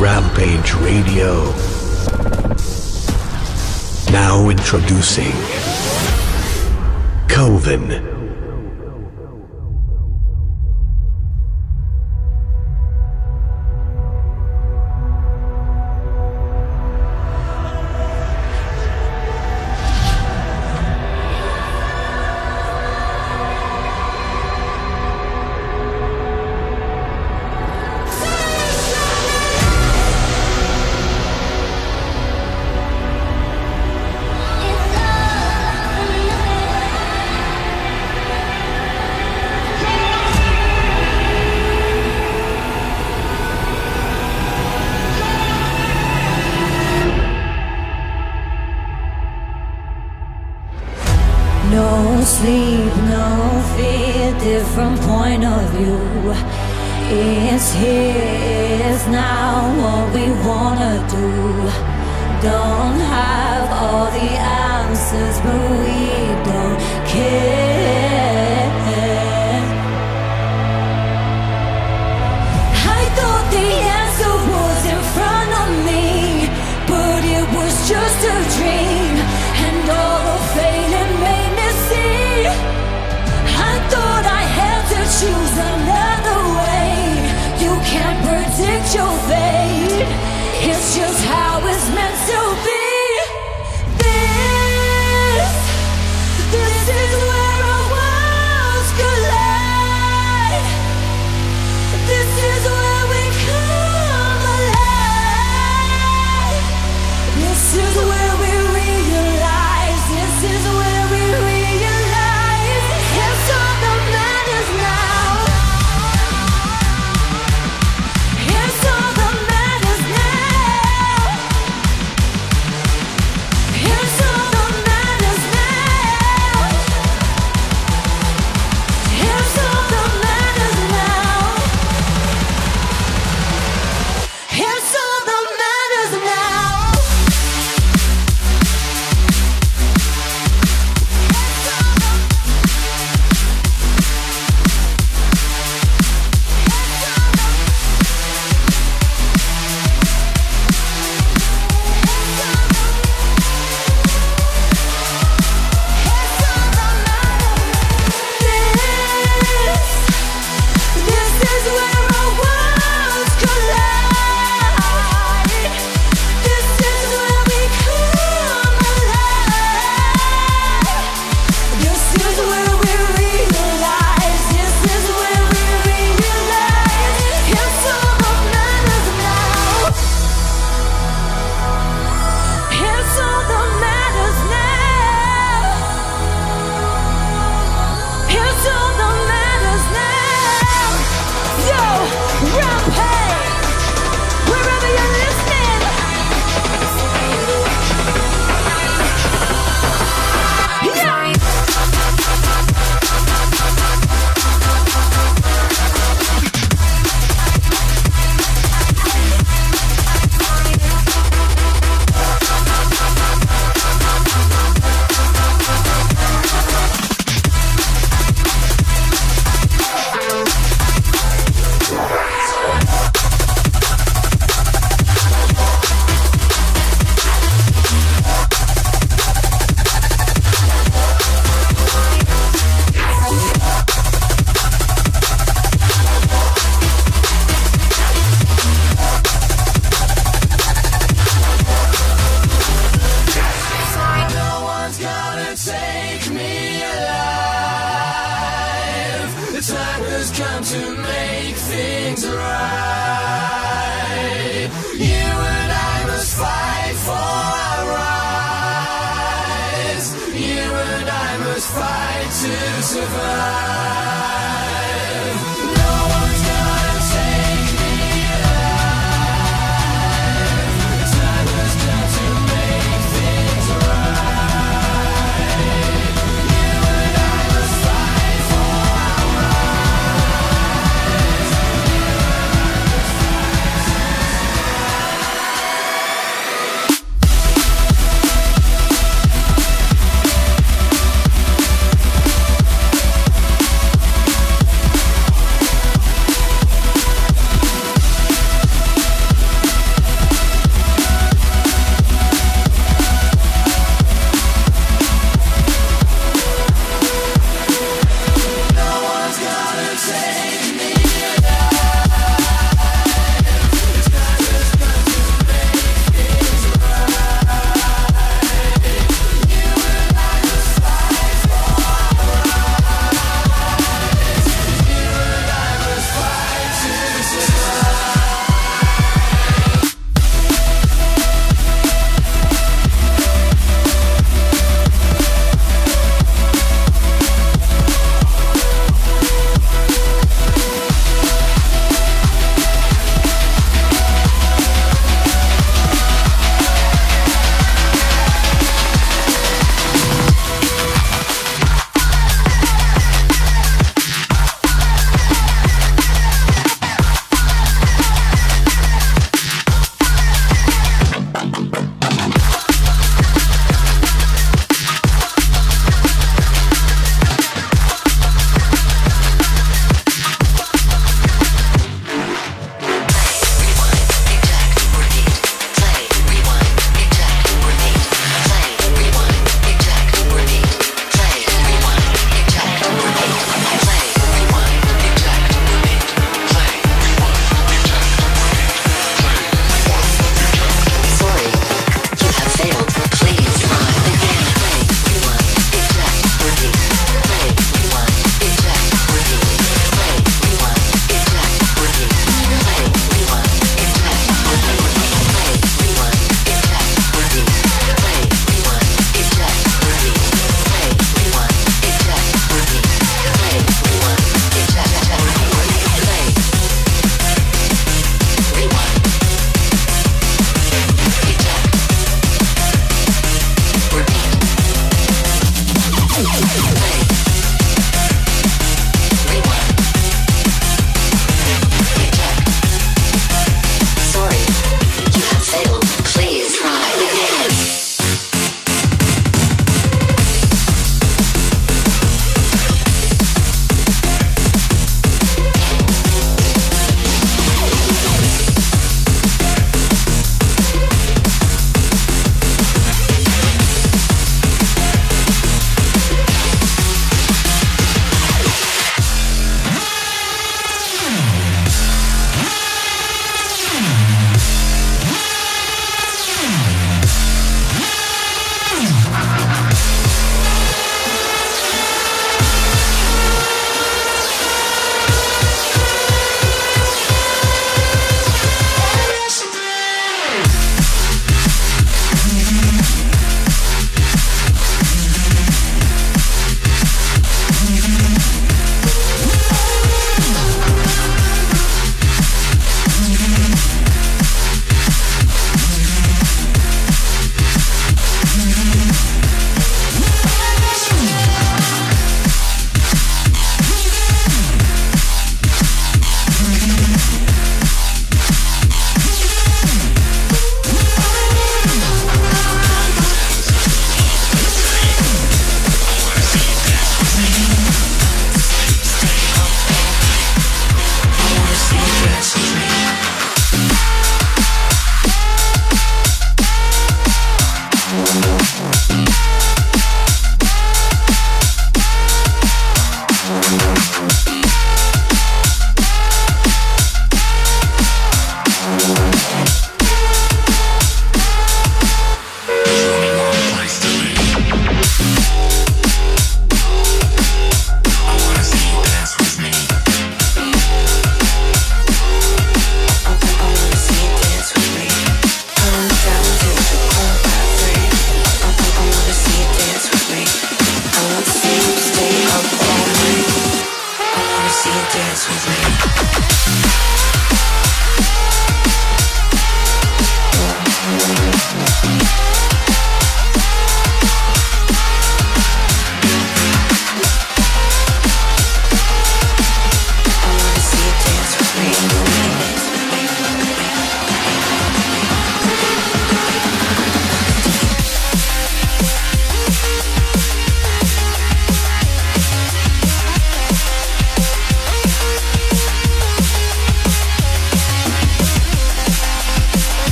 Rampage Radio. Now introducing Koven.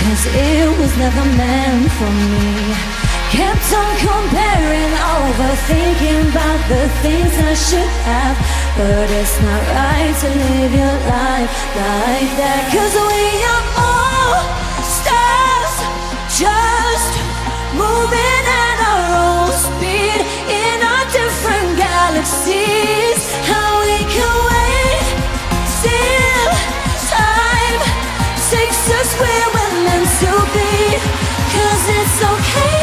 Cause it was never meant for me. Kept on comparing, overthinking about the things I should have. But it's not right to live your life like that. Cause we are all stars, just moving at our own speed in our different galaxies. How we can it's okay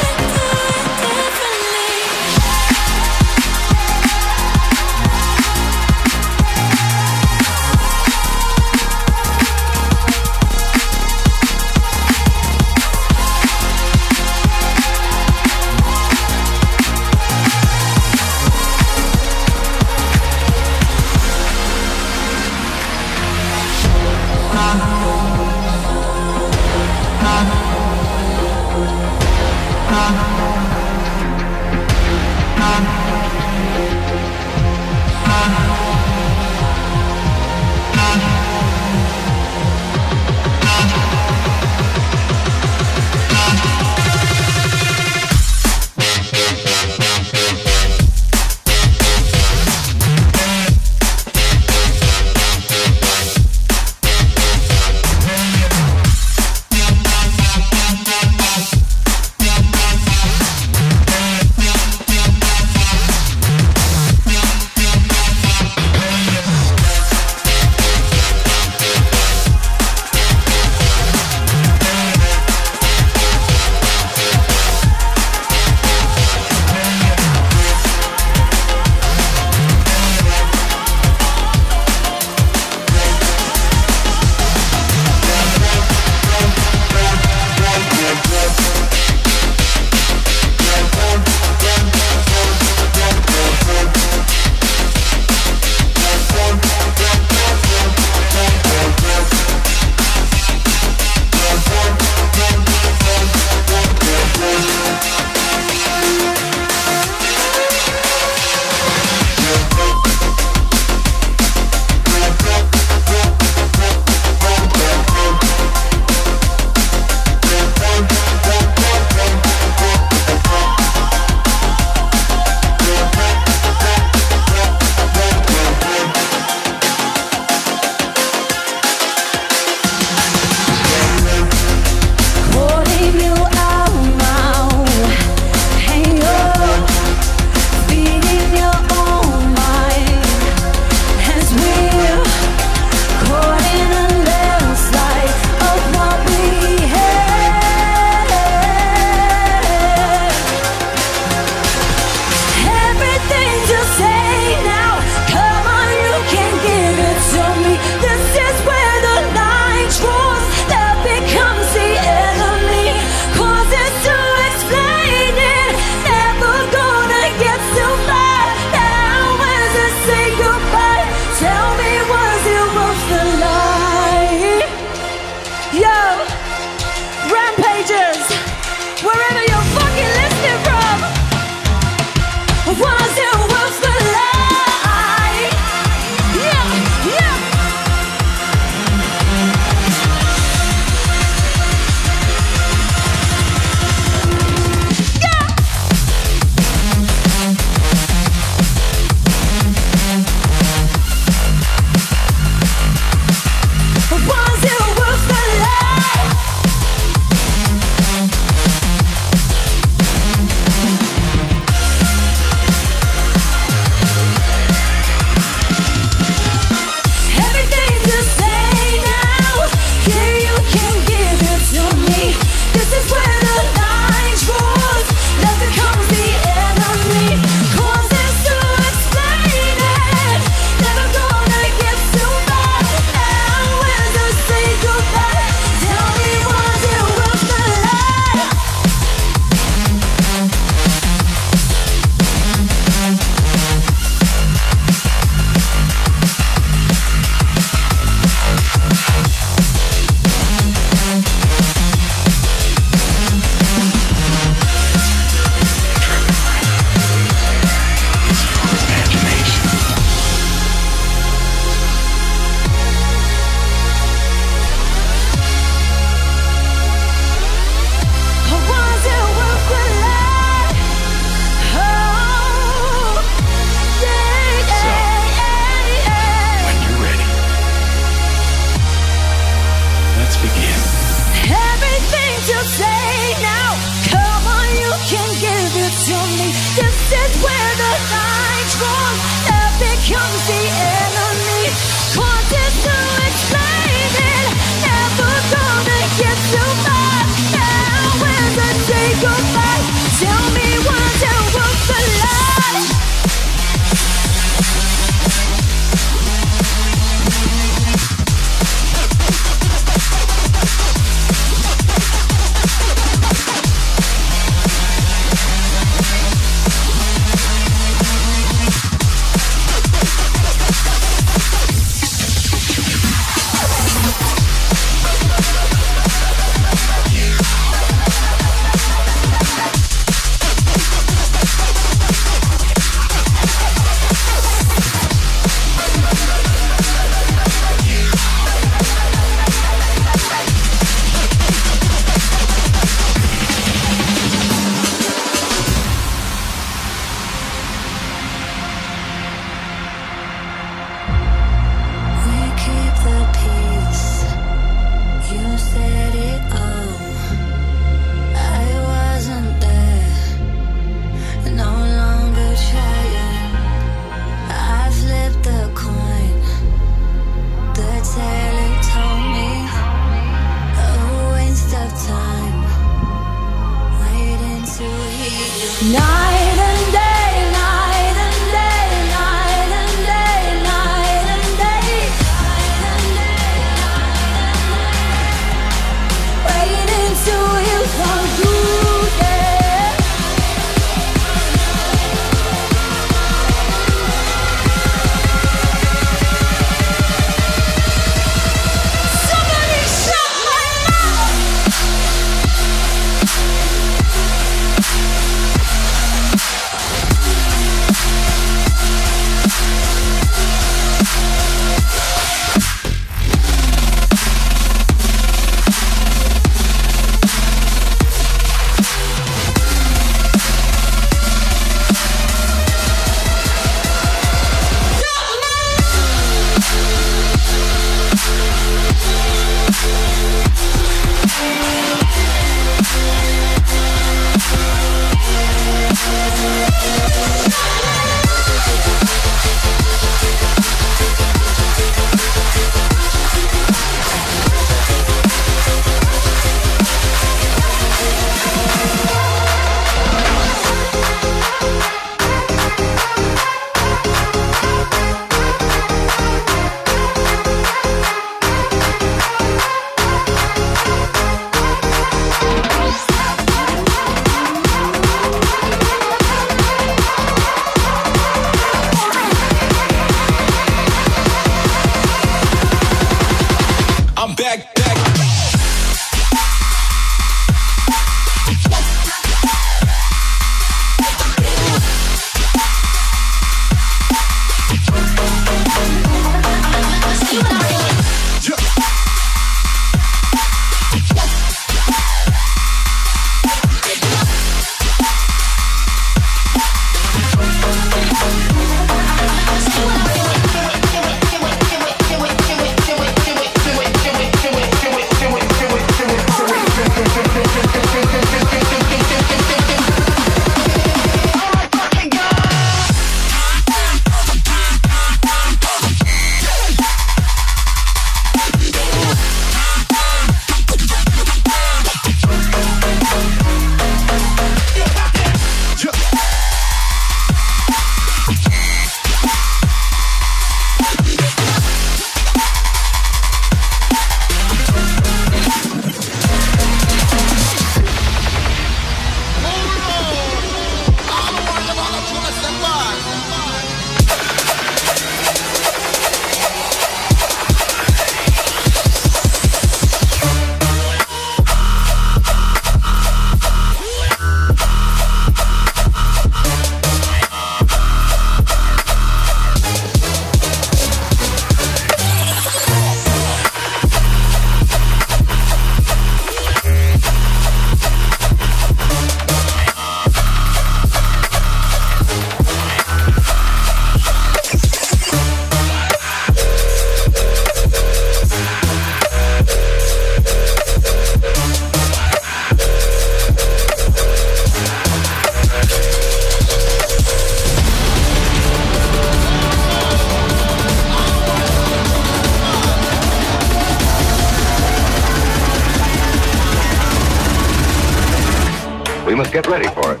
We must get ready for it.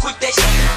Quick that shit.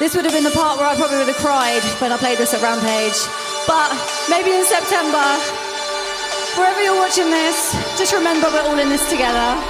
This would have been the part where I probably would have cried when I played this at Rampage. But maybe in September, wherever you're watching this, just remember we're all in this together.